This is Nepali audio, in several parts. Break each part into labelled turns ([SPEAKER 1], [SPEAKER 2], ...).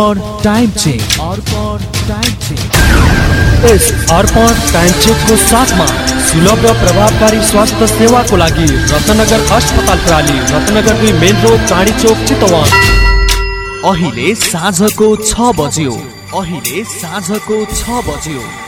[SPEAKER 1] टाइम चेक चेकको साथमा सुलभ र प्रभावकारी स्वास्थ्य सेवाको लागि रत्नगर अस्पताल प्राली रत्नगर दुई मेन रोड चाँडी चोक चितवन। अहिले साँझको छ बज्यो। अहिले साँझको छ बज्यो।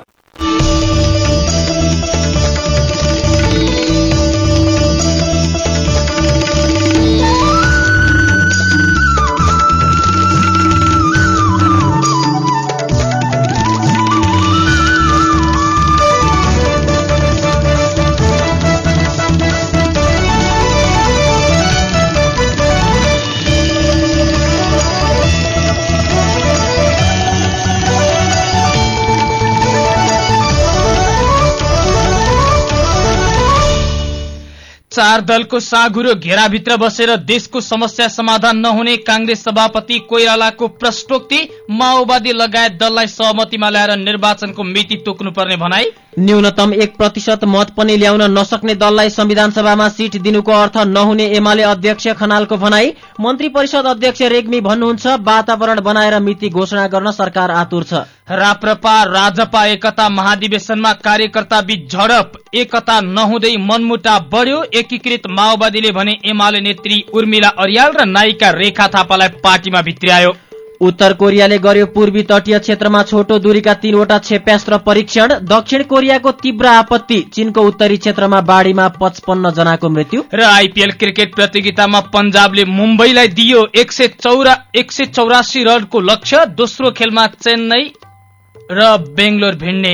[SPEAKER 2] चार दलको साँघुरो घेराभित्र बसेर देशको समस्या समाधान नहुने कांग्रेस सभापति कोइरालाको प्रश्नोक्ति माओवादी लगायत दललाई सहमतिमा ल्याएर निर्वाचनको मिति तोक्नुपर्ने भनाई
[SPEAKER 3] न्यूनतम एक प्रतिशत मत पनि ल्याउन नसक्ने दललाई संविधान सभामा सीट दिनुको अर्थ नहुने एमाले अध्यक्ष खनालको भनाई। मन्त्री परिषद अध्यक्ष रेग्मी भन्नुहुन्छ वातावरण बनाएर मिति घोषणा गर्न सरकार आतुर छ।
[SPEAKER 2] राप्रपा राजपा एकता महाधिवेशनमा कार्यकर्ता बीच झडप। एकता नहुँदै मनमुटा बढ्यो एकीकृत माओवादीले भने एमाले नेत्री उर्मिला अरियाल र नायिका रेखा थापालाई पार्टीमा भित्र्यायो।
[SPEAKER 3] उत्तर कोरियाले गर्यो पूर्वी तटीय क्षेत्रमा छोटो दूरीका तीनवटा क्षेप्यास्त्र परीक्षण। दक्षिण कोरियाको तीव्र आपत्ति चीनको उत्तरी क्षेत्रमा बाढीमा पचपन्न जनाको मृत्यु।
[SPEAKER 2] र आइपीएल क्रिकेट प्रतियोगितामा पञ्जाबले मुम्बईलाई दियो एक सय चौरा एक सय चौरासी रनको लक्ष्य। दोस्रो खेलमा चेन्नई र बेङ्गलोर भिड्ने।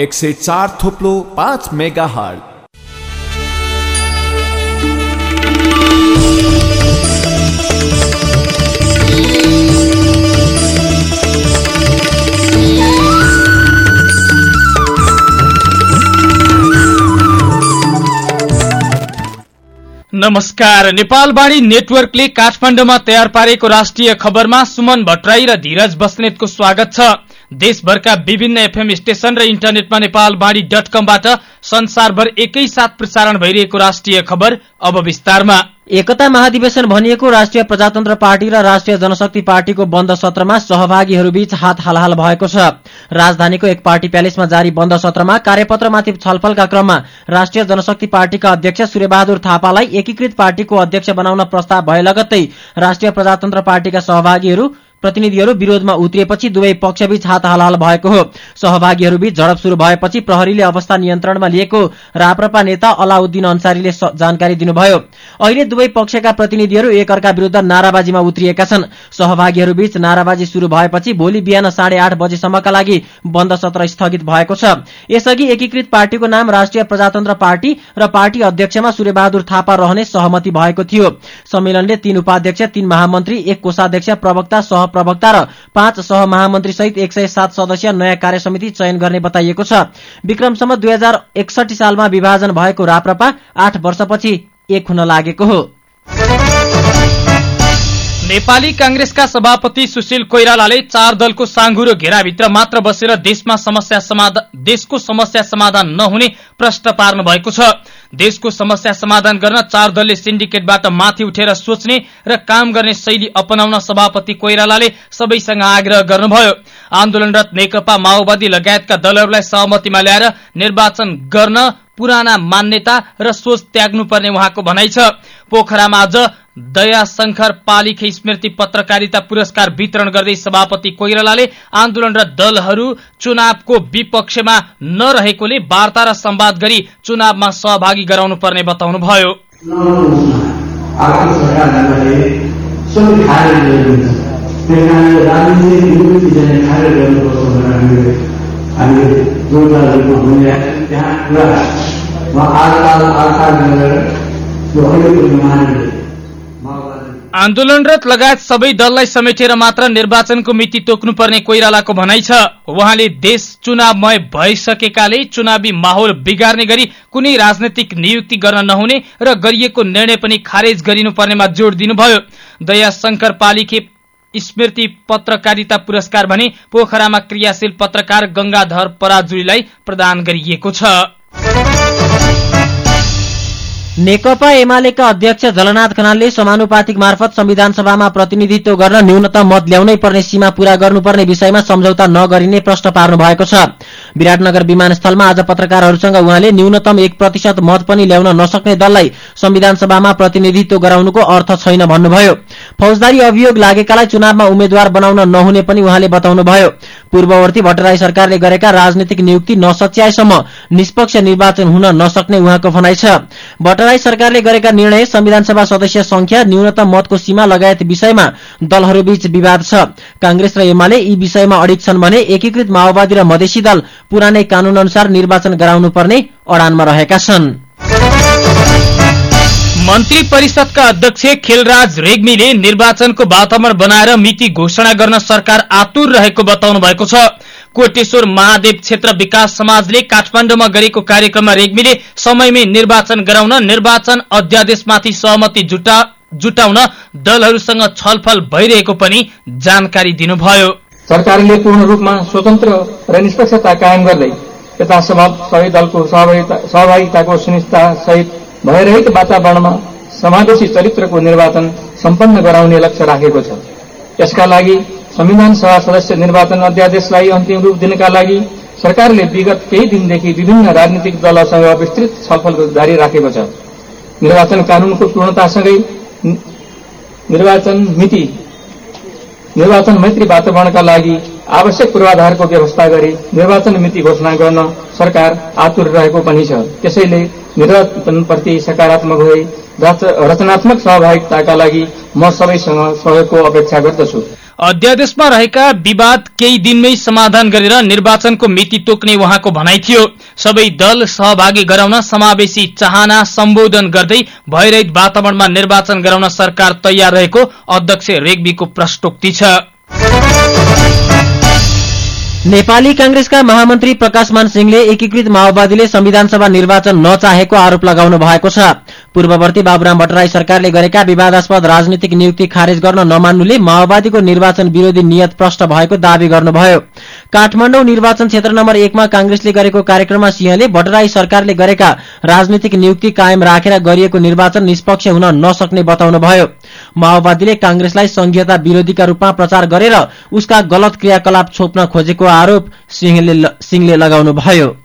[SPEAKER 4] एक सय चार थोप्लो पाँच मेगा
[SPEAKER 2] नमस्कार। नेपालवाणी नेटवर्कले काठमाडौँमा तयार पारेको राष्ट्रिय खबरमा सुमन भट्टराई र धीरज बस्नेतको स्वागत छ। देशभरका विभिन्न एफएम स्टेशन र इन्टरनेटमा नेपालवाणी डट कमबाट संसारभर एकैसाथ प्रसारण भइरहेको राष्ट्रिय खबर अब विस्तारमा।
[SPEAKER 3] एकता महाधिवेशन भनिएको राष्ट्रिय प्रजातन्त्र पार्टी र राष्ट्रिय जनशक्ति पार्टीको बन्द सत्रमा सहभागीहरूबीच हात हालहाल भएको छ। राजधानीको एक पार्टी प्यालेसमा जारी बन्द सत्रमा कार्यपत्रमाथि छलफलका क्रममा राष्ट्रिय जनशक्ति पार्टीका अध्यक्ष सूर्यबहादुर थापालाई एकीकृत पार्टीको अध्यक्ष बनाउन प्रस्ताव भए लगत्तै राष्ट्रिय प्रजातन्त्र पार्टीका सहभागीहरू प्रतिनिधिहरू विरोधमा उत्रिएपछि दुवै पक्षबीच हात हालहाल भएको हो। सहभागीहरूबीच झडप शुरू भएपछि प्रहरीले अवस्था नियन्त्रणमा लिएको राप्रपा नेता अलाउद्दिन अन्सारीले जानकारी दिनुभयो। अहिले दुवै पक्षका प्रतिनिधिहरू एकअर्का विरूद्ध नाराबाजीमा उत्रिएका छन्। सहभागीहरूबीच नाराबाजी शुरू भएपछि भोलि बिहान साढे आठ बजेसम्मका लागि बन्द सत्र स्थगित भएको छ। यसअघि एकीकृत पार्टीको नाम राष्ट्रिय प्रजातन्त्र पार्टी र पार्टी अध्यक्षमा सूर्यबहादुर थापा रहने सहमति भएको थियो। सम्मेलनले तीन उपाध्यक्ष तीन महामन्त्री एक कोषाध्यक्ष प्रवक्ता सह प्रवक्ता र पाँच सह महामन्त्री सहित एक सय सात सदस्य नयाँ कार्य समिति चयन गर्ने बताइएको छ। विक्रमसम्म दुई हजार सालमा विभाजन भएको राप्रपा आठ वर्षपछि एक हुन लागेको हो।
[SPEAKER 2] नेपाली कांग्रेसका सभापति सुशील कोइरालाले चार दलको साङ्गुरो घेराभित्र मात्र बसेर देशमा समस्या देशको समस्या समाधान नहुने प्रश्न पार्नु भएको छ। देशको समस्या समाधान गर्न चार दलले सिन्डिकेटबाट माथि उठेर सोच्ने र काम गर्ने शैली अपनाउन सभापति कोइरालाले सबैसँग आग्रह गर्नुभयो। आन्दोलनरत नेकपा माओवादी लगायतका दलहरूलाई सहमतिमा ल्याएर निर्वाचन गर्न पुराना मान्यता र सोच त्याग्नुपर्ने उहाँको भनाइ छ। पोखरामा आज दया शंकर पालिखे स्मृति पत्रकारिता पुरस्कार वितरण गर्दै सभापति कोइरालाले आन्दोलनरत दलहरू चुनावको विपक्षमा नरहेकोले वार्ता र संवाद गरी चुनावमा सहभागी गराउनु पर्ने बताउनुभयो। आन्दोलनरत लगायत सबै दललाई समेटेर मात्र निर्वाचनको मिति तोक्नुपर्ने कोइरालाको भनाइ छ। उहाँले देश चुनावमय भइसकेकाले चुनावी माहौल बिगार्ने गरी कुनै राजनैतिक नियुक्ति गर्न नहुने र गरिएको निर्णय पनि खारेज गरिनुपर्नेमा जोड़ दिनुभयो। दया शंकर पालिखे स्मृति पत्रकारिता पुरस्कार भने पोखरामा क्रियाशील पत्रकार गंगाधर पराजुलीलाई प्रदान गरिएको छ।
[SPEAKER 3] नेकपा एमालेका अध्यक्ष जलनाथ खनालले समानुपातिक मार्फत संविधान सभामा प्रतिनिधित्व गर्न न्यूनतम मत ल्याउनै पर्ने सीमा पूरा गर्नुपर्ने विषयमा सम्झौता नगरिने प्रश्न पार्नु भएको छ। विराटनगर विमानस्थलमा आज पत्रकारहरूसँग उहाँले न्यूनतम एक प्रतिशत मत पनि ल्याउन नसक्ने दललाई संविधान सभामा प्रतिनिधित्व गराउनुको अर्थ छैन भन्नुभयो। फौजदारी अभियोग लागेकालाई चुनावमा उम्मेद्वार बनाउन नहुने पनि उहाँले बताउनुभयो। पूर्ववर्ती भट्टराई सरकारले गरेका राजनीतिक नियुक्ति नसच्याएसम्म निष्पक्ष निर्वाचन हुन नसक्ने उहाँको भनाइ छ। भट्टराई सरकारले गरेका निर्णय संविधानसभा सदस्य संख्या न्यूनतम मतको सीमा लगायत विषयमा दलहरूबीच विवाद छ। कांग्रेस र एमाले यी विषयमा अडिक भने एकीकृत माओवादी र मधेसी दल पुरानै कानून अनुसार निर्वाचन गराउनुपर्ने अडानमा रहेका छन्।
[SPEAKER 2] मन्त्री परिषदका अध्यक्ष खेलराज रेग्मीले निर्वाचनको वातावरण बनाएर मिति घोषणा गर्न सरकार आतुर रहेको बताउनु भएको छ। कोटेश्वर महादेव क्षेत्र विकास समाजले काठमाडौँमा गरेको कार्यक्रममा रेग्मीले समयमै निर्वाचन गराउन निर्वाचन अध्यादेशमाथि सहमति जुटाउन दलहरूसँग छलफल भइरहेको पनि जानकारी दिनुभयो।
[SPEAKER 5] सरकारले पूर्ण रूपमा स्वतन्त्र र निष्पक्षता कायम गर्दै यता सबै दलको सहभागिताको सुनिश्चितता सहित भइरहेको वातावरणमा समावेशी चरित्रको निर्वाचन सम्पन्न गराउने लक्ष्य राखेको छ। यसका लागि संविधान सभा सदस्य निर्वाचन अध्यादेशलाई अन्तिम रूप दिनका लागि सरकारले विगत केही दिनदेखि विभिन्न राजनीतिक दलहरूसँग विस्तृत छलफल जारी राखेको छ। निर्वाचन कानूनको पूर्णतासँगै निर्वाचन मिति निर्वाचन मैत्री वातावरणका लागि आवश्यक पूर्वाधारको व्यवस्था गरी निर्वाचन मिति घोषणा गर्न सरकार आतुर रहेको पनि छ। त्यसैले निर्वाचनप्रति सकारात्मक भई रचनात्मक सहभागिताका लागि म सबैसँग सहयोगको अपेक्षा गर्दछु।
[SPEAKER 2] अध्यादेशमा रहेका विवाद केही दिनमै समाधान गरेर निर्वाचनको मिति तोक्ने उहाँको भनाइ थियो। सबै दल सहभागी गराउन समावेशी चाहना सम्बोधन गर्दै भइरहित वातावरणमा निर्वाचन गराउन सरकार तयार रहेको अध्यक्ष रेग्मीको प्रष्टोक्ति छ।
[SPEAKER 3] नेपाली कांग्रेसका महामन्त्री प्रकाशमान सिंहले एकीकृत माओवादीले संविधान सभा निर्वाचन नचाहेको आरोप लगाउनु भएको छ। पूर्ववर्ती बाबुराम भट्टराई सरकारले गरेका विवादास्पद राजनीतिक नियुक्ति खारेज गर्न नमान्नुले माओवादीको निर्वाचन विरोधी नियत प्रष्ट भएको दावी गर्नुभयो। काठमाडौँ निर्वाचन क्षेत्र नम्बर एकमा कांग्रेसले गरेको कार्यक्रममा सिंहले भट्टराई सरकारले गरेका राजनीतिक नियुक्ति कायम राखेर गरिएको निर्वाचन निष्पक्ष हुन नसक्ने बताउनुभयो। माओवादीले कांग्रेसलाई संघीयता विरोधीका रूपमा प्रचार गरेर उसका गलत क्रियाकलाप छोप्न खोजेको आरोप सिंहले लगाउनुभयो।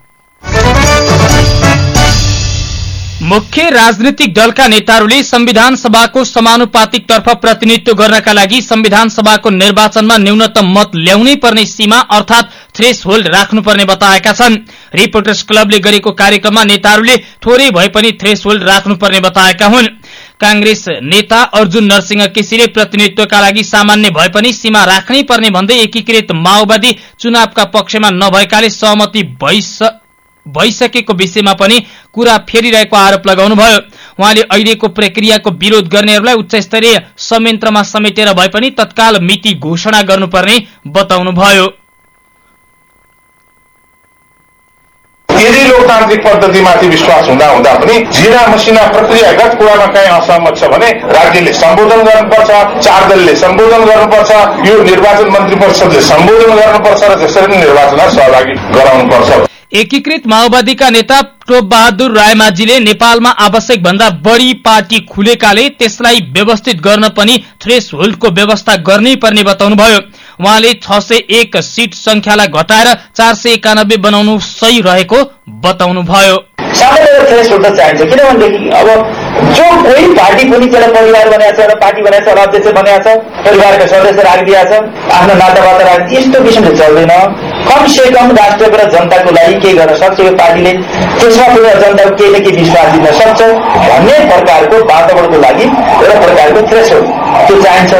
[SPEAKER 2] मुख्य राजनीतिक दलका नेताहरूले संविधान सभाको समानुपातिक तर्फ प्रतिनिधित्व गर्नका लागि संविधान सभाको निर्वाचनमा न्यूनतम मत ल्याउनै पर्ने सीमा अर्थात थ्रेस होल्ड राख्नुपर्ने बताएका छन्। रिपोर्टर्स क्लबले गरेको कार्यक्रममा नेताहरूले थोरै भए पनि थ्रेस होल्ड राख्नुपर्ने बताएका हुन्। कांग्रेस नेता अर्जुन नरसिंह केसीले प्रतिनिधित्वका लागि सामान्य भए पनि सीमा राख्नै पर्ने भन्दै एकीकृत माओवादी चुनावका पक्षमा नभएकाले सहमति भइसकेको विषयमा पनि कुरा फेरिरहेको आरोप लगाउनुभयो। उहाँले अहिलेको प्रक्रियाको विरोध गर्नेहरूलाई उच्च स्तरीय संयन्त्रमा समेटेर भए पनि तत्काल मिति घोषणा गर्नुपर्ने बताउनुभयो।
[SPEAKER 6] यदि लोकतान्त्रिक पद्धतिमाथि विश्वास हुँदा हुँदा पनि जिना मसिना प्रक्रियागत कुरामा कहीँ असहमत छ भने राज्यले सम्बोधन गर्नुपर्छ चार दलले सम्बोधन गर्नुपर्छ यो निर्वाचन मन्त्री परिषदले सम्बोधन गर्नुपर्छ र त्यसरी नै निर्वाचनमा सहभागी गराउनुपर्छ
[SPEAKER 2] एकीकृत माओवादीका नेता टोप बहादुर रायमाझीले नेपालमा आवश्यक भन्दा बढ़ी पार्टी खुलेकाले त्यसलाई व्यवस्थित गर्न पनि थ्रेस होल्डको व्यवस्था गर्नै पर्ने बताउनुभयो। उहाँले छ सय एक सीट संख्यालाई घटाएर चार सय एकानब्बे बनाउनु सही रहेको बताउनुभयो।
[SPEAKER 7] जो कोही पार्टी कुनै एउटा परिवार बनाएको छ एउटा पार्टी बनाएको छ एउटा अध्यक्ष बनाएको छ परिवारका सदस्य राखिदिएको छ आफ्नो नाताबाट राखिदिए यस्तो किसिमले चल्दैन। कम से कम राष्ट्रको र जनताको लागि के गर्न सक्छ यो पार्टीले? त्यसमा पनि जनताको केही न केही विश्वास दिन सक्छ भन्ने प्रकारको वातावरणको लागि एउटा प्रकारको थ्रेस त्यो चाहिन्छ।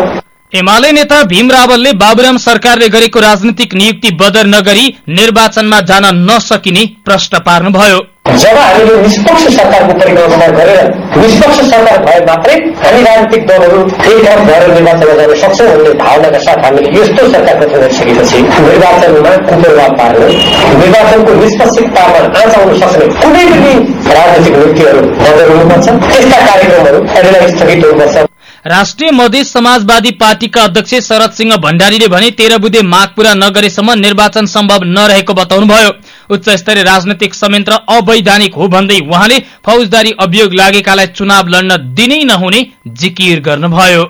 [SPEAKER 2] एमाले नेता भीम रावलले बाबुराम सरकारले गरेको राजनीतिक नियुक्ति बदर नगरी निर्वाचनमा जान नसकिने प्रश्न पार्नुभयो।
[SPEAKER 7] जब हामीले निष्पक्ष सरकारको परिकल्पना गरेर निष्पक्ष सरकार भए मात्रै हामी राजनीतिक दलहरू एकमत भएर निर्वाचन गर्न सक्छौँ भन्ने भावनाका साथ हामीले यस्तो सरकार गठन गरिसकेपछि निर्वाचनमा कुप्रभाव पारेर निर्वाचनको निष्पक्षतामा आँच आउन सक्ने कुनै पनि राजनीतिक नीतिहरू बदल हुनुपर्छ। त्यस्ता कार्यक्रमहरू हामीलाई स्थगित हुनुपर्छ।
[SPEAKER 2] राष्ट्रिय मधेस समाजवादी पार्टीका अध्यक्ष शरद सिंह भण्डारीले भने तेह्र बुधे माग पूरा नगरेसम्म निर्वाचन सम्भव नरहेको बताउनुभयो। उच्च स्तरीय राजनैतिक संयन्त्र अवैधानिक हो भन्दै उहाँले फौजदारी अभियोग लागेकालाई चुनाव लड्न दिनै नहुने जिकिर गर्नुभयो।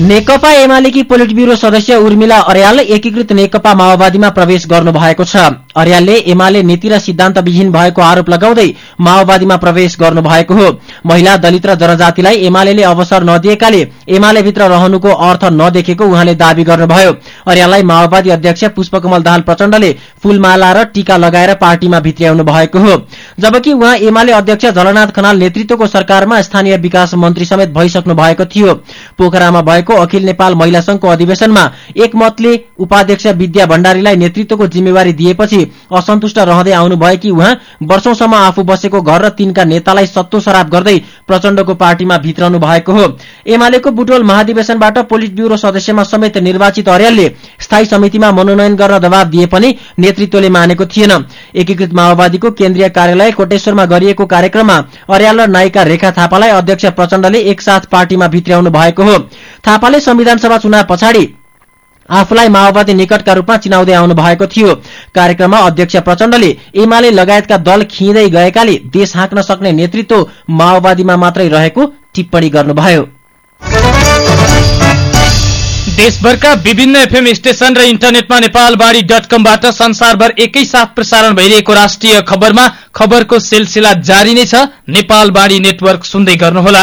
[SPEAKER 3] नेकपा एमालेकी पोलिट ब्यूरो सदस्य उर्मिला अर्याल एकीकृत नेकपा माओवादीमा प्रवेश गर्नु भएको छ। अर्यालले एमाले नीति र सिद्धान्त विहीन भएको आरोप लगाउँदै माओवादीमा प्रवेश गर्नु भएको हो। महिला दलित र जनजातिलाई एमाले अवसर नदिएकाले एमाले भित्र रहनुको अर्थ नदेखेको उहाँले दावी गर्नुभयो। अर्याललाई माओवादी अध्यक्ष पुष्पकमल दाहाल प्रचण्डले फूलमाला र टीका लगाएर पार्टीमा भित्र्याउनु भएको हो। जबकि उहाँ एमाले अध्यक्ष झलनाथ खनाल नेतृत्वको सरकारमा स्थानीय विकास मन्त्री समेत भइसक्नु भएको थियो। पोखरामा भएको अखिल नेपाल महिला संघको अधिवेशनमा एकमतले उपाध्यक्ष विद्या भण्डारीलाई नेतृत्वको जिम्मेवारी दिएपछि असन्तुष्ट रहँदै आउनुभएकी उहाँ वर्षौंसम्म आफू बसेको घर र तिनका नेतालाई सत्तो शराब गर्दै प्रचण्डको पार्टीमा भित्रनु भएको हो। एमालेको बुटोल महाधिवेशनबाट पोलिट ब्यूरो सदस्यमा समेत निर्वाचित अर्यालले स्थायी समितिमा मनोनयन गर्न दबाव दिए पनि नेतृत्वले मानेको थिएन। एकीकृत माओवादीको केन्द्रीय कार्यालय कोटेश्वरमा गरिएको कार्यक्रममा अर्याल र नायिका रेखा थापालाई अध्यक्ष प्रचण्डले एकसाथ पार्टीमा भित्र्याउनु भएको हो। थापाले संविधान सभा चुनाव पछाडि आफूलाई माओवादी निकटका रूपमा चिनाउँदै आउनु भएको थियो। कार्यक्रममा अध्यक्ष प्रचण्डले एमाले लगायतका दल खिँदै गएकाले देश हाँक्न सक्ने नेतृत्व माओवादीमा मात्रै रहेको टिप्पणी गर्नुभयो।
[SPEAKER 2] देशभरका विभिन्न एफएम स्टेशन र इन्टरनेटमा नेपालबारी डट कमबाट संसारभर एकैसाथ प्रसारण भइरहेको राष्ट्रिय खबरमा खबरको सिलसिला जारी नै छ। नेपालबारी नेटवर्क सुन्दै गर्नुहोला।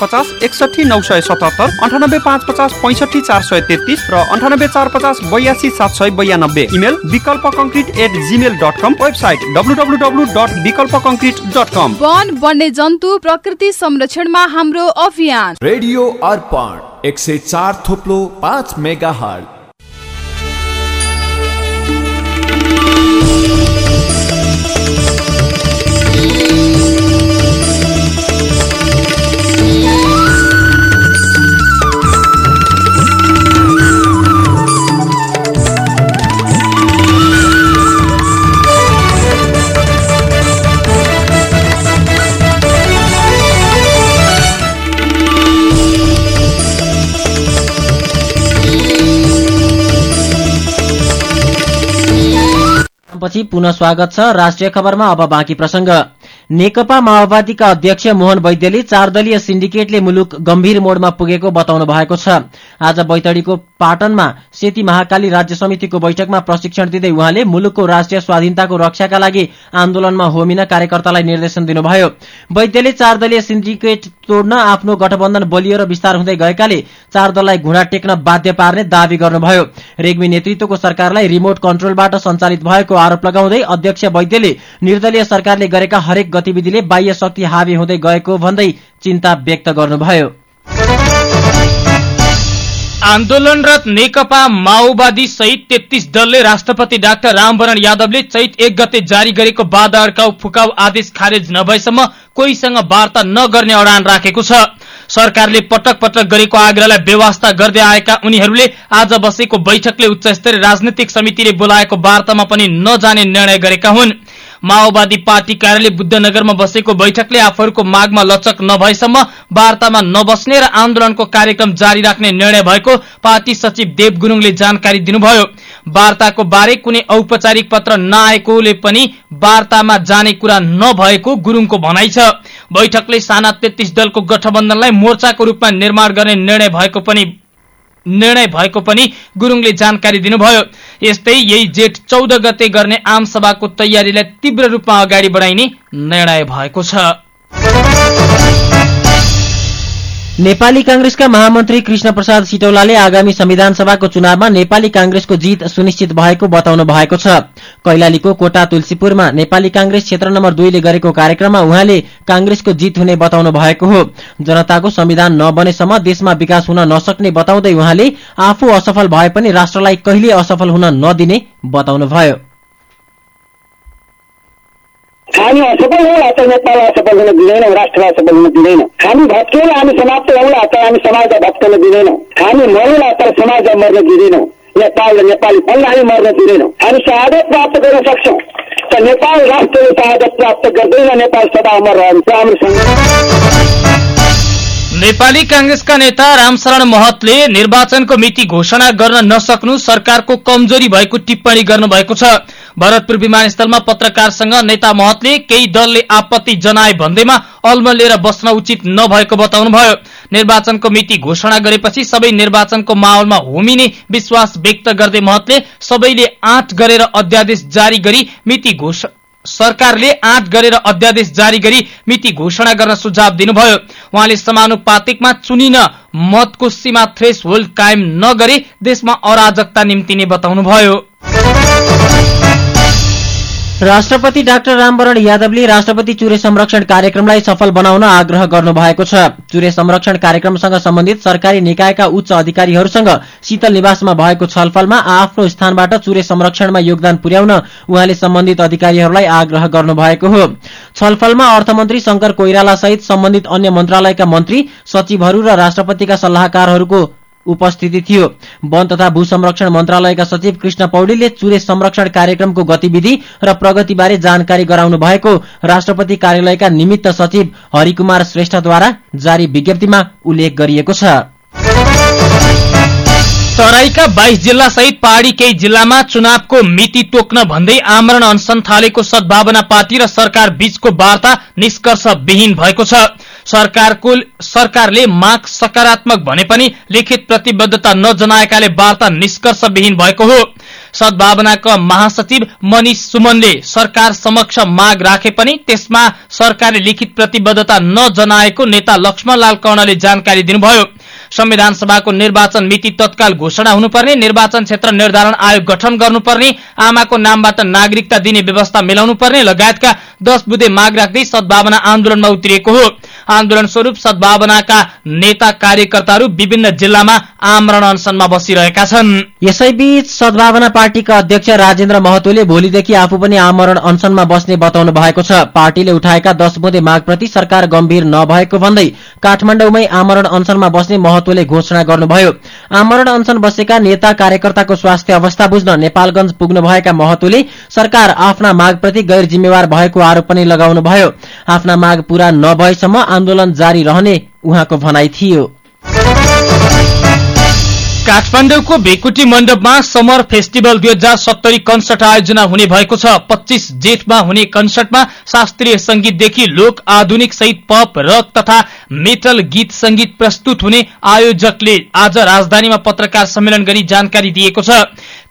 [SPEAKER 8] पचास एकसठी नौ सय सतहत्तर अन्ठानब्बे पाँच पचास पैँसठी चार सय तेत्तिस र अन्ठानब्बे चार पचास बयासी सात सय बयानब्बे। Email Vikalpa concrete at Gmail dot com website W W W dot Vikalpa concrete dot com
[SPEAKER 9] वन वन्य जन्तु प्रकृति संरक्षणमा हाम्रो अभियान।
[SPEAKER 4] रेडियो अर्पण एक सय चार थोप्लो पाँच मेगा हट
[SPEAKER 3] पुनः स्वागत छ। राष्ट्रिय खबरमा अब बाँकी प्रसंग। नेकपा माओवादीका अध्यक्ष मोहन वैद्यले चार दलीय सिन्डिकेटले मुलुक गम्भीर मोडमा पुगेको बताउनु भएको छ। आज बैतडीको पाटनमा सेती महाकाली राज्य समितिको बैठकमा प्रशिक्षण दिँदै उहाँले मुलुकको राष्ट्रिय स्वाधीनताको रक्षाका लागि आन्दोलनमा होमिन कार्यकर्तालाई निर्देशन दिनुभयो। वैद्यले चार दलीय सिन्डिकेट तोड्न आफ्नो गठबन्धन बलियो र विस्तार हुँदै गएकाले चार दललाई घुँडा टेक्न बाध्य पार्ने दावी गर्नुभयो। रेग्मी नेतृत्वको सरकारलाई रिमोट कन्ट्रोलबाट सञ्चालित भएको आरोप लगाउँदै अध्यक्ष वैद्यले निर्दलीय सरकारले गरेका हरेक गतिविधिले बाह्य शक्ति हावी हुँदै गएको भन्दै चिन्ता व्यक्त गर्नुभयो।
[SPEAKER 2] आन्दोलनरत नेकपा माओवादी सहित तेत्तीस दलले राष्ट्रपति डाक्टर रामवरण यादवले चैत एक गते जारी गरेको बाधा अड्काउ फुकाउ आदेश खारेज नभएसम्म कोहीसँग वार्ता नगर्ने अडान राखेको छ। सरकारले पटक पटक गरेको आग्रहलाई व्यवस्था गर्दै आएका उनीहरूले आज बसेको बैठकले उच्च स्तरीय राजनैतिक समितिले बोलाएको वार्तामा पनि नजाने निर्णय गरेका हुन्। माओवादी पार्टी कार्यालय बुद्धनगरमा बसेको बैठकले आफूहरूको मागमा लचक नभएसम्म वार्तामा नबस्ने र आन्दोलनको कार्यक्रम जारी राख्ने निर्णय भएको पार्टी सचिव देव गुरूङले जानकारी दिनुभयो। वार्ताको बारे कुनै औपचारिक पत्र नआएकोले पनि वार्तामा जाने कुरा नभएको गुरूङको भनाइ छ। बैठकले साना तेत्तीस दलको गठबन्धनलाई मोर्चाको रूपमा निर्माण गर्ने निर्णय भएको पनि निर्णय भएको पनि गुरूङले जानकारी दिनुभयो। यस्तै यही जेठ चौध गते गर्ने आम सभाको तयारीलाई तीव्र रूपमा अगाडि बढाइने निर्णय भएको छ।
[SPEAKER 3] नेपाली कांग्रेसका महामन्त्री कृष्ण प्रसाद सिटौलाले आगामी संविधान सभाको चुनावमा नेपाली कांग्रेसको जीत सुनिश्चित भएको बताउनु भएको छ। कैलालीको कोटा तुलसीपुरमा नेपाली कांग्रेस क्षेत्र नम्बर दुईले गरेको कार्यक्रममा उहाँले कांग्रेसको जीत हुने बताउनु भएको हो। जनताको संविधान नबनेसम्म देशमा विकास हुन नसक्ने बताउँदै उहाँले आफू असफल भए पनि राष्ट्रलाई कहिले असफल हुन नदिने बताउनुभयो।
[SPEAKER 10] हामी असफल होला नेपाल असफल हुन दिँदैनौँ राष्ट्रलाई असफल हुन दिँदैनौँ। हामी भत्केला हामी समाप्त होला तर हामी समाजलाई भत्कन दिँदैनौँ। हामी मरेला तर समाजलाई मर्न दिँदैनौँ। नेपाल र नेपाली फललाई हामी मर्न दिँदैनौँ। हामी शहादत प्राप्त गर्न सक्छौँ। त नेपाल राष्ट्रले शहादत प्राप्त गर्दैन नेपाल सदा अमर रहन्छ। हाम्रो
[SPEAKER 2] नेपाली कांग्रेसका नेता रामशरण महतले निर्वाचनको मिति घोषणा गर्न नसक्नु सरकारको कमजोरी भएको टिप्पणी गर्नुभएको छ। भरतपुर विमानस्थलमा पत्रकारसँग नेता महतले केही दलले आपत्ति जनाए भन्दैमा अल्म लिएर बस्न उचित नभएको बताउनुभयो। निर्वाचनको मिति घोषणा गरेपछि सबै निर्वाचनको माहौलमा होमिने विश्वास व्यक्त गर्दै महतले सबैले आँट गरेर अध्यादेश जारी गरी मिति सरकारले आँट गरेर अध्यादेश जारी गरी मिति घोषणा गर्न सुझाव दिनुभयो। उहाँले समानुपातिकमा चुनिन मतको सीमा थ्रेस होल्ड कायम नगरे देशमा अराजकता निम्तिने बताउनुभयो।
[SPEAKER 3] राष्ट्रपति डाक्टर रामवरण यादवले राष्ट्रपति चुरे संरक्षण कार्यक्रमलाई सफल बनाउन आग्रह गर्नुभएको छ। चुरे संरक्षण कार्यक्रमसँग सम्बन्धित सरकारी निकायका उच्च अधिकारीहरूसँग शीतल निवासमा भएको छलफलमा आफ्नो स्थानबाट चुरे संरक्षणमा योगदान पुर्याउन उहाँले सम्बन्धित अधिकारीहरूलाई आग्रह गर्नुभएको हो। छलफलमा अर्थमन्त्री शंकर कोइराला सहित सम्बन्धित अन्य मन्त्रालयका मन्त्री सचिवहरू र राष्ट्रपतिका सल्लाहकारहरूको उपस्थिति थियो। वन तथा भू संरक्षण मन्त्रालयका सचिव कृष्ण पौडेलले चुरे संरक्षण कार्यक्रमको गतिविधि र प्रगतिबारे जानकारी गराउनु भएको राष्ट्रपति कार्यालयका निमित्त सचिव हरिकुमार श्रेष्ठद्वारा जारी विज्ञप्तिमा उल्लेख गरिएको छ।
[SPEAKER 2] तराईका बाइस जिल्ला सहित पहाड़ी केही जिल्लामा चुनावको मिति तोक्न भन्दै आमरण अनसन थालेको सद्भावना पार्टी र सरकार बीचको वार्ता निष्कर्ष विहीन भएको छ। सरकारले माग सकारात्मक भने पनि लिखित प्रतिबद्धता नजनाएकाले वार्ता निष्कर्ष विहीन भएको हो। सद्भावनाका महासचिव मनिष सुमनले सरकार समक्ष माग राखे पनि त्यसमा सरकारले लिखित प्रतिबद्धता नजनाएको नेता लक्ष्मणलाल कर्णले जानकारी दिनुभयो। संविधान सभाको निर्वाचन मिति तत्काल घोषणा हुनुपर्ने निर्वाचन क्षेत्र निर्धारण आयोग गठन गर्नुपर्ने आमाको नामबाट नागरिकता दिने व्यवस्था मिलाउनु पर्ने लगायतका दश बुधे माग राख्दै सद्भावना आन्दोलनमा उत्रिएको हो। आन्दोलन स्वरूप सद्भावनाका नेता कार्यकर्ताहरू विभिन्न जिल्लामा आमरण अनसनमा बसिरहेका छन्।
[SPEAKER 3] यसैबीच सद्भावना पार्टीका अध्यक्ष राजेन्द्र महतोले भोलिदेखि आफू पनि आमरण अनसनमा बस्ने बताउनु भएको छ। पार्टीले उठाएका दश बुधे मागप्रति सरकार गम्भीर नभएको भन्दै काठमाडौँमै आमरण अनसनमा बस्ने महतोले घोषणा गर्नुभयो। आमरण अनसन बसेका नेता कार्यकर्ताको स्वास्थ्य अवस्था बुझ्न नेपालगंज पुग्नुभएका महतोले सरकार आफ्ना मागप्रति गैर जिम्मेवार भएको आरोप पनि लगाउनुभयो। आफ्ना माग पूरा नभएसम्म आन्दोलन जारी रहने उहाँको भनाई थियो।
[SPEAKER 2] काठमाडौँको भेकुटी मण्डपमा समर फेस्टिभल दुई हजार सत्तरी कन्सर्ट आयोजना हुने भएको छ। पच्चीस जेठमा हुने कन्सर्टमा शास्त्रीय संगीतदेखि लोक आधुनिक सहित पप रक तथा मेटल गीत संगीत प्रस्तुत हुने आयोजकले आज राजधानीमा पत्रकार सम्मेलन गरी जानकारी दिएको छ।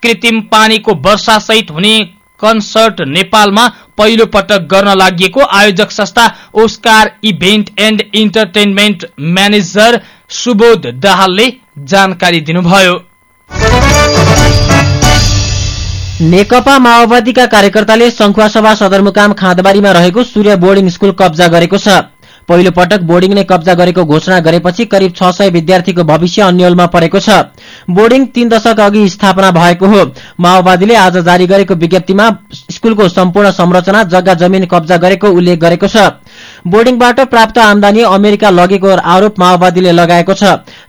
[SPEAKER 2] कृत्रिम पानीको वर्षा सहित हुने कन्सर्ट नेपालमा पहिलो पटक गर्न लागि आयोजक संस्था Oscar event and entertainment manager Subodh दाहालले जानकारी दिनुभयो।
[SPEAKER 3] नेकपा माओवादीका कार्यकर्ताले संखुवासभा सदरमुकाम खाँदबारीमा रहेको सूर्य बोर्डिङ स्कूल कब्जा गरेको छ। पहिलो पटक बोर्डिङले कब्जा गरेको घोषणा गरेपछि करिब छ सय विद्यार्थीको भविष्य अन्यलमा परेको छ। बोर्डिङ तीन दशक अघि स्थापना भएको हो। माओवादीले आज जारी गरेको विज्ञप्तिमा स्कूलको सम्पूर्ण संरचना जग्गा जमिन कब्जा गरेको उल्लेख गरेको छ। बोर्डिङबाट प्राप्त आमदानी अमेरिका लगेको आरोप माओवादीले लगाएको छ।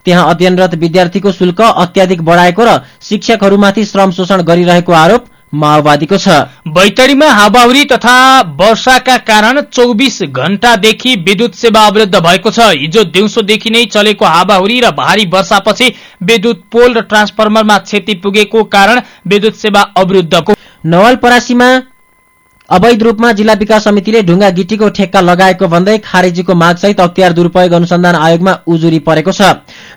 [SPEAKER 3] त्यहाँ अध्ययनरत विद्यार्थीको शुल्क अत्याधिक बढ़ाएको र शिक्षकहरूमाथि श्रम शोषण गरिरहेको आरोप माओवादीको छ।
[SPEAKER 2] बैतडीमा हावाहुरी तथा वर्षाका कारण चौबिस घण्टादेखि विद्युत सेवा अवरुद्ध भएको छ। हिजो दिउँसोदेखि नै चलेको हावाहुरी र भारी वर्षापछि विद्युत पोल र ट्रान्सफर्मरमा क्षति पुगेको कारण विद्युत सेवा अवरुद्धको
[SPEAKER 3] नवलपरासीमा अवैध रूपमा जिल्ला विकास समितिले ढुङ्गा गिटीको ठेक्का लगाएको भन्दै खारेजीको मागसहित अख्तियार दुरूपयोग अनुसन्धान आयोगमा उजुरी परेको छ।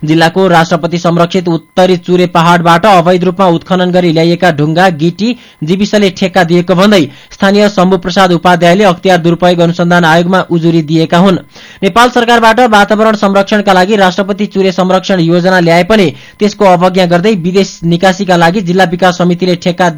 [SPEAKER 3] जिल्लाको राष्ट्रपति संरक्षित उत्तरी चुरे पहाड़बाट अवैध रूपमा उत्खनन गरी ल्याइएका ढुङ्गा गिटी जीविसले ठेक्का दिएको भन्दै स्थानीय शम्भु प्रसाद उपाध्यायले अख्तियार दुरूपयोग अनुसन्धान आयोगमा उजुरी दिएका हुन्। नेपाल सरकारबाट वातावरण संरक्षणका लागि राष्ट्रपति चुरे संरक्षण योजना ल्याए पनि त्यसको अवज्ञा गर्दै विदेश निकासीका लागि जिल्ला विकास समितिले ठेक्का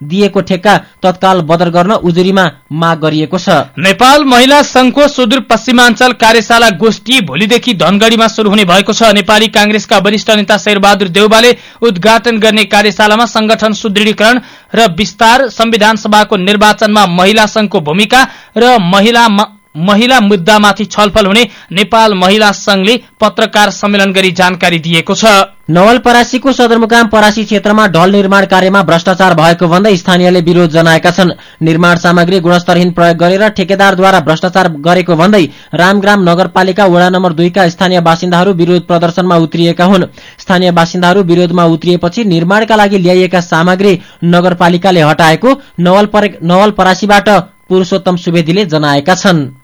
[SPEAKER 3] दिएको ठेक्का तत्काल बदर गर्न उजुरीमा माग गरिएको छ।
[SPEAKER 2] नेपाल महिला संघको सुदूरपश्चिमाञ्चल कार्यशाला गोष्ठी भोलिदेखि धनगढ़ीमा शुरू हुने भएको छ। नेपाली कांग्रेसका वरिष्ठ नेता शेरबहादुर देउबाले उद्घाटन गर्ने कार्यशालामा संगठन सुदृढीकरण र विस्तार संविधान सभाको निर्वाचनमा महिला संघको भूमिका र महिला महिला मुद्दामाथि छलफल हुने नेपाल महिला संघले पत्रकार सम्मेलन गरी जानकारी दिएको छ।
[SPEAKER 3] नवलपरासीको सदरमुकाम परासी क्षेत्रमा ढल निर्माण कार्यमा भ्रष्टाचार भएको भन्दै स्थानीयले विरोध जनाएका छन्। निर्माण सामग्री गुणस्तरहीन प्रयोग गरेर ठेकेदारद्वारा भ्रष्टाचार गरेको भन्दै रामग्राम नगरपालिका वडा नम्बर दुईका स्थानीय बासिन्दाहरू विरोध प्रदर्शनमा उत्रिएका हुन्। स्थानीय बासिन्दाहरू विरोधमा उत्रिएपछि निर्माणका लागि ल्याइएका सामग्री नगरपालिकाले हटाएको नवलपरासीबाट पुरूषोत्तम सुवेदीले जनाएका छन्।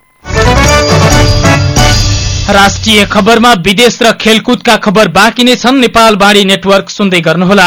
[SPEAKER 2] राष्ट्रिय खबरमा विदेश र खेलकुदका खबर बाँकी नै छन्। नेपाल बाणी नेटवर्क सुन्दै गर्नुहोला।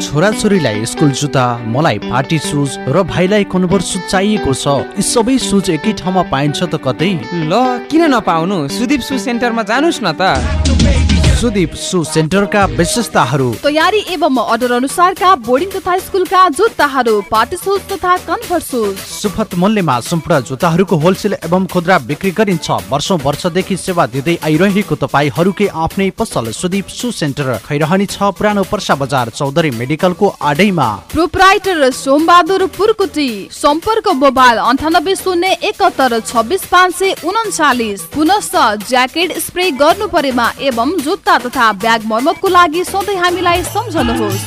[SPEAKER 11] छोराछोरीलाई स्कुल जुत्ता मलाई पार्टी सुज र भाइलाई कन्भर सुज चाहिएको छ। यी सबै सुज एकै ठाउँमा पाइन्छ त कतै?
[SPEAKER 12] ल किन नपाउनु? सुदीप सु सेन्टरमा जानुहोस् न त।
[SPEAKER 11] सुदीप सु सेन्टरका विशेषताहरू।
[SPEAKER 13] तयारी एवं अर्डर अनुसारका बोर्डिङ तथा स्कुलका जुत्ताहरू पार्टी सुज तथा कन्भर्ट सुज
[SPEAKER 11] सुपथ मूल्यमा सम्पूर्ण जुत्ताहरूको होलसेल एवं खुद्रा बिक्री गरिन्छ। वर्षौँ वर्षदेखि सेवा दिँदै आइरहेको तपाईँहरूकै आफ्नै पसल सुदीप सु सेन्टर खैरहनी छ पुरानो पर्सा बजार चौधरी मेडिकलको आडैमा।
[SPEAKER 13] प्रोपराइटर सोमबहादुर पुरकुटी सम्पर्क मोबाइल अन्ठानब्बे शून्य एकहत्तर छब्बिस पाँच सय उन्चालिस पुनश्च ज्याकेट स्प्रे गर्नु परेमा एवं जुत्ता तथा ब्याग मर्मतको लागि सधैँ हामीलाई सम्झनुहोस्।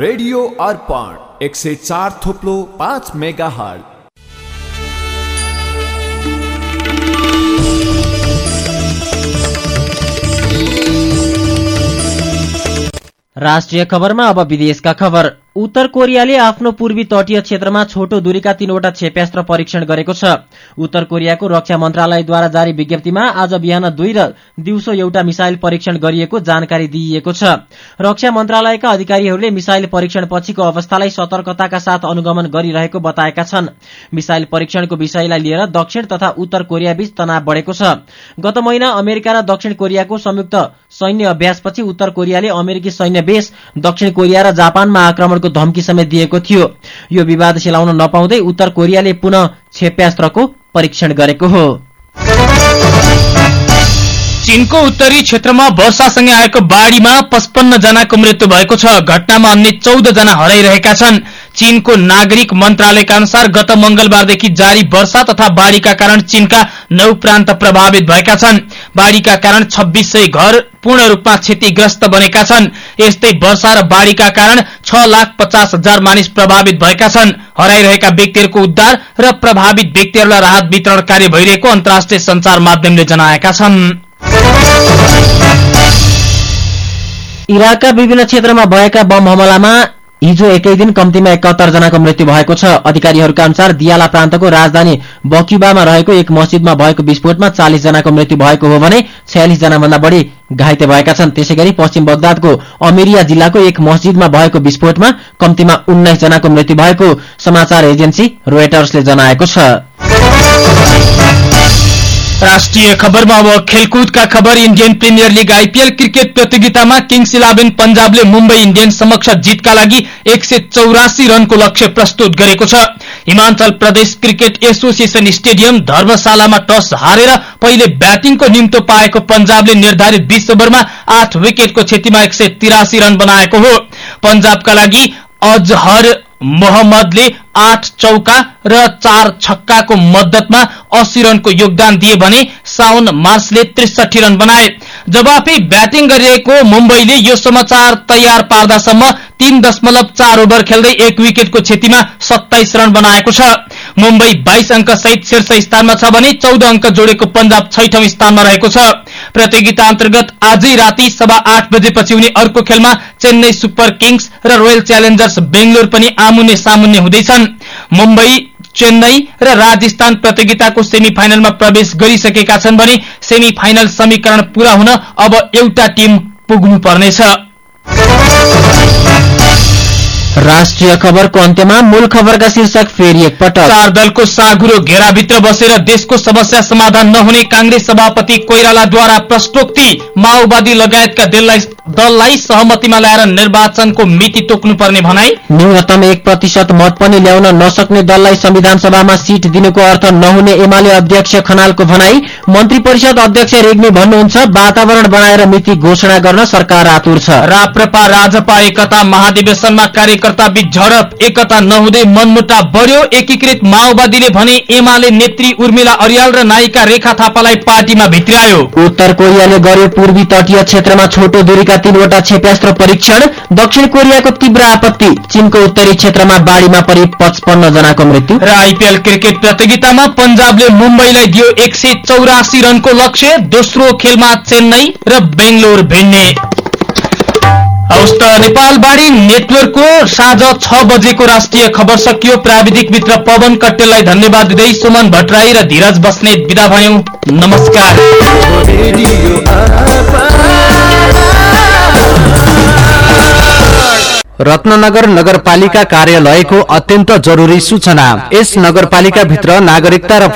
[SPEAKER 4] रेडियो अर्पण एक सय चार थोप्लो पाँच मेगा हल
[SPEAKER 3] राष्ट्रिय खबरमा अब विदेशका खबर। उत्तर कोरियाले आफ्नो पूर्वी तटीय क्षेत्रमा छोटो दूरीका तीनवटा क्षेप्यास्त्र परीक्षण गरेको छ। उत्तर कोरियाको रक्षा मन्त्रालयद्वारा जारी विज्ञप्तिमा आज बिहान दुई र दिउँसो एउटा मिसाइल परीक्षण गरिएको जानकारी दिइएको छ। रक्षा मन्त्रालयका अधिकारीहरूले मिसाइल परीक्षण पछिको अवस्थालाई सतर्कताका साथ अनुगमन गरिरहेको बताएका छन्। मिसाइल परीक्षणको विषयलाई लिएर दक्षिण तथा उत्तर कोरिया बीच तनाव बढ़ेको छ। गत महिना अमेरिका र दक्षिण कोरियाको संयुक्त सैन्य अभ्यासपछि उत्तर कोरियाले अमेरिकी सैन्य बेस दक्षिण कोरिया र जापानमा आक्रमणको धम्की समेत दिएको थियो। यो विवाद सेलाउन नपाउँदै उत्तर कोरियाले पुनः क्षेप्यास्त्रको परीक्षण गरेको हो।
[SPEAKER 2] चीनको उत्तरी क्षेत्रमा वर्षासँगै आएको बाढ़ीमा पचपन्न जनाको मृत्यु भएको छ। घटनामा अन्य चौध जना हराइरहेका छन्। चीनको नागरिक मन्त्रालयका अनुसार गत मंगलबारदेखि जारी वर्षा तथा बाढ़ीका कारण चीनका नौ प्रान्त प्रभावित भएका छन्। बाढ़ीका कारण छब्बीस सय घर पूर्ण रूपमा क्षतिग्रस्त बनेका छन्। यस्तै वर्षा र बाढ़ीका कारण छ लाख पचास हजार मानिस प्रभावित भएका छन्। हराइरहेका व्यक्तिहरूको उद्धार र प्रभावित व्यक्तिहरूलाई राहत वितरण कार्य भइरहेको अन्तर्राष्ट्रिय संचार माध्यमले जनाएका छन्।
[SPEAKER 3] इराकका विभिन्न क्षेत्रमा भएका बम हमलामा हिजो एकै दिन कम्तीमा एकात्तर जनाको मृत्यु भएको छ। अधिकारीहरूका अनुसार दियाला प्रान्तको राजधानी बक्युबामा रहेको एक मस्जिदमा भएको विस्फोटमा चालिस जनाको मृत्यु भएको हो भने छयालिस जना भन्दा बढ़ी घाइते भएका छन्। त्यसै गरी पश्चिम बगदादको अमेरिया जिल्लाको एक मस्जिदमा भएको विस्फोटमा कम्तीमा उन्नाइस जनाको मृत्यु भएको समाचार एजेन्सी रोयटर्सले जनाएको छ।
[SPEAKER 2] राष्ट्रिय खबरमा अब खेलकुदका खबर Indian Premier League IPL cricket प्रतियोगितामा किङ्स इलेभेन पञ्जाबले मुम्बई इन्डियन्स समक्ष जितका लागि एक सय चौरासी रनको लक्ष्य प्रस्तुत गरेको छ। Himachal Pradesh cricket association stadium धर्मशालामा toss हारेर पहिले ब्याटिङको निम्तो पाएको पञ्जाबले निर्धारित बीस ओभरमा आठ विकेटको क्षतिमा एक रन बनाएको हो। पञ्जाबका लागि अजहर मोहम्मदले आठ चौका र चार छक्काको मद्दतमा अस्सी रनको योगदान दिए भने साउन मार्सले त्रिसठी रन बनाए। जवाफी ब्याटिङ गरिरहेको मुम्बईले यो समाचार तयार पार्दासम्म तीन दशमलव चार ओभर खेल्दै एक विकेटको क्षतिमा सत्ताइस रन बनाएको छ। मुम्बई बाइस अङ्क सहित शीर्ष स्थानमा छ भने चौध अङ्क जोडेको पञ्जाब छैठौं स्थानमा रहेको छ। प्रतियोगिता अन्तर्गत आजै राति सभा आठ बजेपछि हुने अर्को खेलमा चेन्नई सुपर किङ्स र रोयल च्यालेन्जर्स बेंगलोर पनि आमुन्ने सामुन्ने हुँदैछन्। मुम्बई चेन्नई र राजस्थान प्रतियोगिताको सेमी फाइनलमा प्रवेश गरिसकेका छन् भने सेमी फाइनल समीकरण पूरा हुन अब एउटा टीम पुग्नु पर्नेछ
[SPEAKER 3] राष्ट्रिय खबरको अन्त्यमा मूल खबरका शीर्षक फेरि एकपटक
[SPEAKER 2] चार दलको साँघुरो घेराभित्र बसेर देशको समस्या समाधान नहुने कांग्रेस सभापति कोइरालाद्वारा प्रश्नोक्ति माओवादी लगायतका दललाई सहमतिमा ल्याएर निर्वाचनको मिति तोक्नुपर्ने भनाई।
[SPEAKER 3] न्यूनतम एक प्रतिशत मत पनि ल्याउन नसक्ने दललाई संविधान सभामा सीट दिनुको अर्थ नहुने एमाले अध्यक्ष खनालको भनाई। मन्त्री परिषद अध्यक्ष रेग्मी भन्नुहुन्छ वातावरण बनाएर मिति घोषणा गर्न सरकार आतुर छ।
[SPEAKER 2] राप्रपा राजपा एकता महाधिवेशनमा कार्यकर्ता बीच झडप एकता नहुँदै मनमुटा बढ्यो एकीकृत माओवादीले भने एमाले नेत्री उर्मिला अरियाल र नायिका रेखा थापालाई पार्टीमा भित्रायो।
[SPEAKER 3] उत्तर कोरियाले गर्यो पूर्वी तटीय क्षेत्रमा छोटो दूरीका तीनवटा क्षेप्यास्त्र परीक्षण दक्षिण कोरियाको तीव्र आपत्ति चीनको उत्तरी क्षेत्रमा बाढ़ीमा परि पचपन्न जनाको मृत्यु।
[SPEAKER 2] र आइपीएल क्रिकेट प्रतियोगितामा पंजाबले मुम्बईलाई दियो एक सय चौरासी रनको लक्ष्य दोस्रो खेलमा चेन्नई र बेंगलोर भिड्ने। हवस् त नेपाल बाढी नेटवर्कको साँझ छ बजेको राष्ट्रिय खबर सकियो। प्राविधिक मित्र पवन कट्टेललाई धन्यवाद दिँदै सुमन भट्टराई र धीरज बस्नेत विदा भयौं। नमस्कार।
[SPEAKER 11] रत्ननगर नगरपालिका कार्यालयको अत्यन्त जरुरी सूचना। यस नगरपालिका भित्र नागरिकता र